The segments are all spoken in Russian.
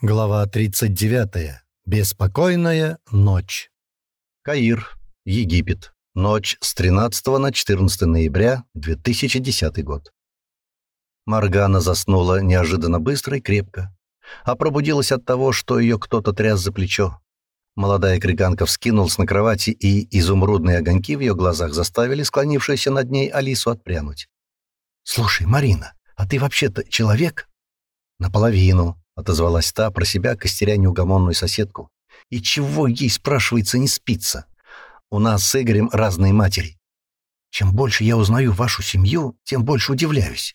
Глава 39. Беспокойная ночь. Каир, Египет. Ночь с 13 на 14 ноября 2010 год. Маргана заснула неожиданно быстро и крепко, а пробудилась от того, что ее кто-то тряс за плечо. Молодая криганка вскинулась на кровати, и изумрудные огоньки в ее глазах заставили склонившуюся над ней Алису отпрянуть. «Слушай, Марина, а ты вообще-то человек?» «Наполовину», отозвалась та про себя, костеря неугомонную соседку. «И чего ей, спрашивается, не спится? У нас с Игорем разные матери. Чем больше я узнаю вашу семью, тем больше удивляюсь.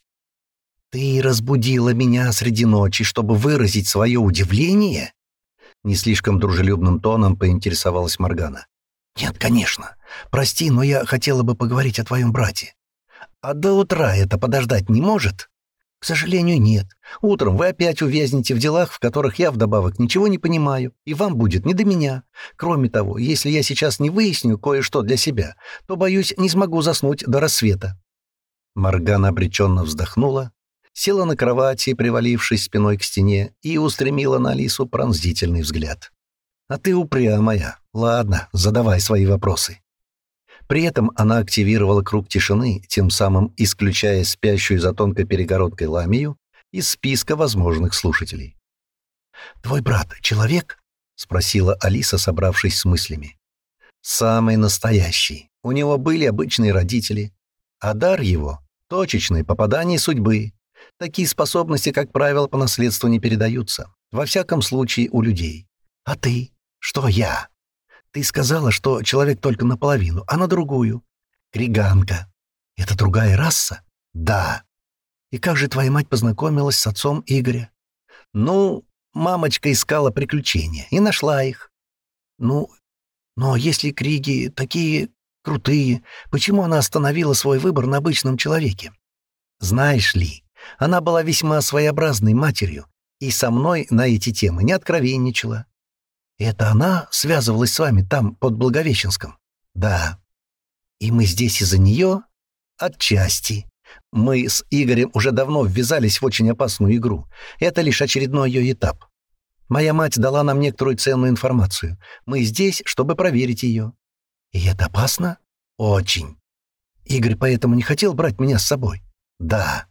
Ты разбудила меня среди ночи, чтобы выразить свое удивление?» Не слишком дружелюбным тоном поинтересовалась Моргана. «Нет, конечно. Прости, но я хотела бы поговорить о твоем брате. А до утра это подождать не может?» К сожалению, нет. Утром вы опять увязнете в делах, в которых я вдобавок ничего не понимаю, и вам будет не до меня. Кроме того, если я сейчас не выясню кое-что для себя, то, боюсь, не смогу заснуть до рассвета». Моргана обреченно вздохнула, села на кровати, привалившись спиной к стене, и устремила на Алису пронзительный взгляд. «А ты упрямая. Ладно, задавай свои вопросы». При этом она активировала круг тишины, тем самым исключая спящую за тонкой перегородкой ламию из списка возможных слушателей. «Твой брат — человек?» — спросила Алиса, собравшись с мыслями. «Самый настоящий. У него были обычные родители, а дар его — точечное попадание судьбы. Такие способности, как правило, по наследству не передаются. Во всяком случае, у людей. А ты? Что я?» Ты сказала, что человек только наполовину, а на другую. Криганка. Это другая раса? Да. И как же твоя мать познакомилась с отцом Игоря? Ну, мамочка искала приключения и нашла их. Ну, но если Криги такие крутые, почему она остановила свой выбор на обычном человеке? Знаешь ли, она была весьма своеобразной матерью и со мной на эти темы не откровенничала. Это она связывалась с вами там, под Благовещенском? Да. И мы здесь из-за нее? Отчасти. Мы с Игорем уже давно ввязались в очень опасную игру. Это лишь очередной ее этап. Моя мать дала нам некоторую ценную информацию. Мы здесь, чтобы проверить ее. И это опасно? Очень. Игорь поэтому не хотел брать меня с собой? Да.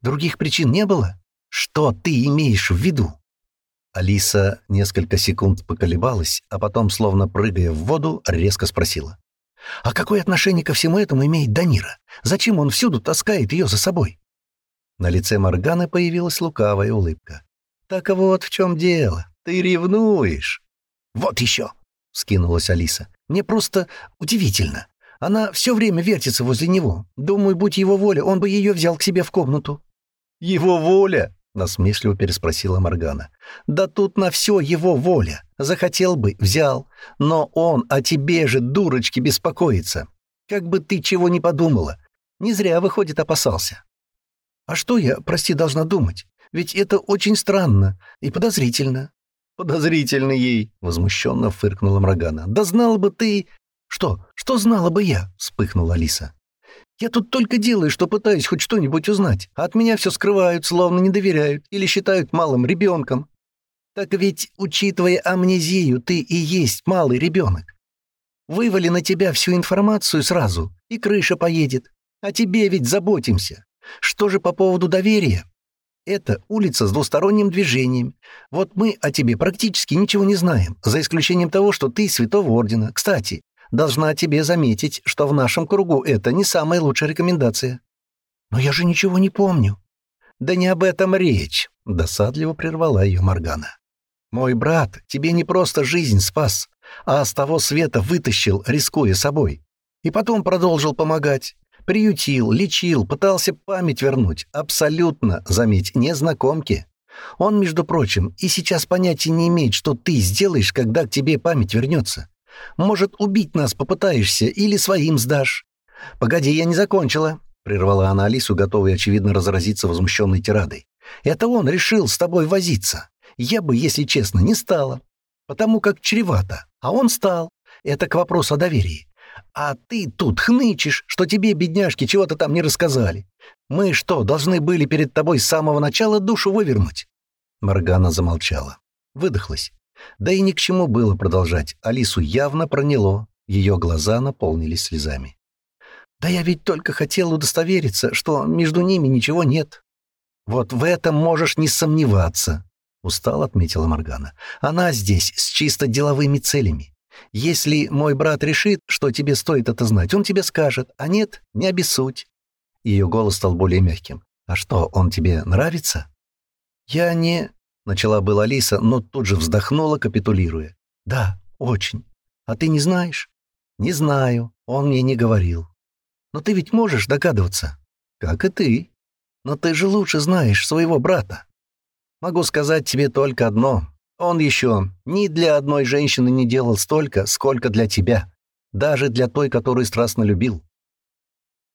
Других причин не было? Что ты имеешь в виду? Алиса несколько секунд поколебалась, а потом, словно прыгая в воду, резко спросила. «А какое отношение ко всему этому имеет Данира? Зачем он всюду таскает ее за собой?» На лице Морганы появилась лукавая улыбка. «Так вот в чем дело. Ты ревнуешь». «Вот еще!» — скинулась Алиса. «Мне просто удивительно. Она все время вертится возле него. Думаю, будь его воля, он бы ее взял к себе в комнату». «Его воля?» — насмешливо переспросила Моргана. «Да тут на все его воля. Захотел бы, взял. Но он о тебе же, дурочки, беспокоится. Как бы ты чего не подумала. Не зря, выходит, опасался». «А что я, прости, должна думать? Ведь это очень странно и подозрительно». «Подозрительно ей», — возмущенно фыркнула Моргана. «Да знала бы ты...» «Что? Что знала бы я?» — вспыхнула Алиса. Я тут только делаю, что пытаюсь хоть что-нибудь узнать, а от меня все скрывают, словно не доверяют или считают малым ребенком. Так ведь, учитывая амнезию, ты и есть малый ребенок. Вывали на тебя всю информацию сразу, и крыша поедет. А тебе ведь заботимся. Что же по поводу доверия? Это улица с двусторонним движением. Вот мы о тебе практически ничего не знаем, за исключением того, что ты святого ордена. Кстати, Должна тебе заметить, что в нашем кругу это не самая лучшая рекомендация. Но я же ничего не помню. Да не об этом речь, досадливо прервала ее Моргана. Мой брат тебе не просто жизнь спас, а с того света вытащил, рискуя собой. И потом продолжил помогать. Приютил, лечил, пытался память вернуть. Абсолютно, заметь, незнакомки. Он, между прочим, и сейчас понятия не имеет, что ты сделаешь, когда к тебе память вернется. Может, убить нас попытаешься или своим сдашь?» «Погоди, я не закончила», — прервала она Алису, готовая, очевидно, разразиться возмущенной тирадой. «Это он решил с тобой возиться. Я бы, если честно, не стала. Потому как чревато. А он стал. Это к вопросу о доверии. А ты тут хнычешь, что тебе, бедняжки, чего-то там не рассказали. Мы что, должны были перед тобой с самого начала душу вывернуть?» Моргана замолчала. Выдохлась. Да и ни к чему было продолжать. Алису явно проняло. Ее глаза наполнились слезами. «Да я ведь только хотел удостовериться, что между ними ничего нет». «Вот в этом можешь не сомневаться», — устал отметила Моргана. «Она здесь с чисто деловыми целями. Если мой брат решит, что тебе стоит это знать, он тебе скажет, а нет, не обессудь». Ее голос стал более мягким. «А что, он тебе нравится?» «Я не...» — начала была Алиса, но тут же вздохнула, капитулируя. «Да, очень. А ты не знаешь?» «Не знаю. Он мне не говорил». «Но ты ведь можешь догадываться?» «Как и ты. Но ты же лучше знаешь своего брата. Могу сказать тебе только одно. Он еще ни для одной женщины не делал столько, сколько для тебя. Даже для той, которую страстно любил».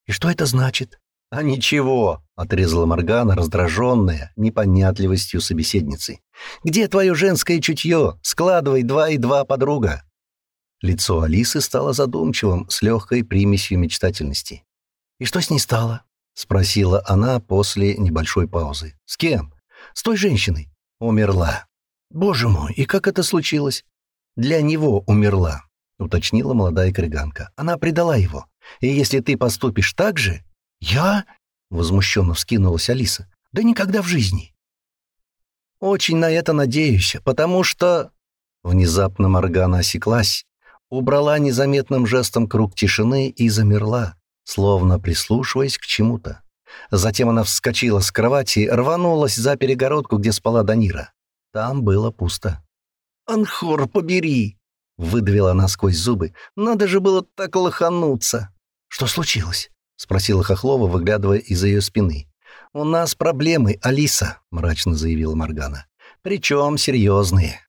«И что это значит?» «А ничего», — отрезала Моргана, раздраженная непонятливостью собеседницы. «Где твое женское чутье? Складывай два и два, подруга». Лицо Алисы стало задумчивым, с легкой примесью мечтательности. «И что с ней стало?» — спросила она после небольшой паузы. «С кем?» «С той женщиной». «Умерла». «Боже мой, и как это случилось?» «Для него умерла», — уточнила молодая криганка. «Она предала его. И если ты поступишь так же...» «Я?» — возмущенно вскинулась Алиса. «Да никогда в жизни». «Очень на это надеюсь, потому что...» Внезапно Моргана осеклась, убрала незаметным жестом круг тишины и замерла, словно прислушиваясь к чему-то. Затем она вскочила с кровати, рванулась за перегородку, где спала Данира. Там было пусто. «Анхор, побери!» — выдавила она сквозь зубы. «Надо же было так лохануться!» «Что случилось?» — спросила Хохлова, выглядывая из-за ее спины. «У нас проблемы, Алиса», — мрачно заявила Моргана. «Причем серьезные.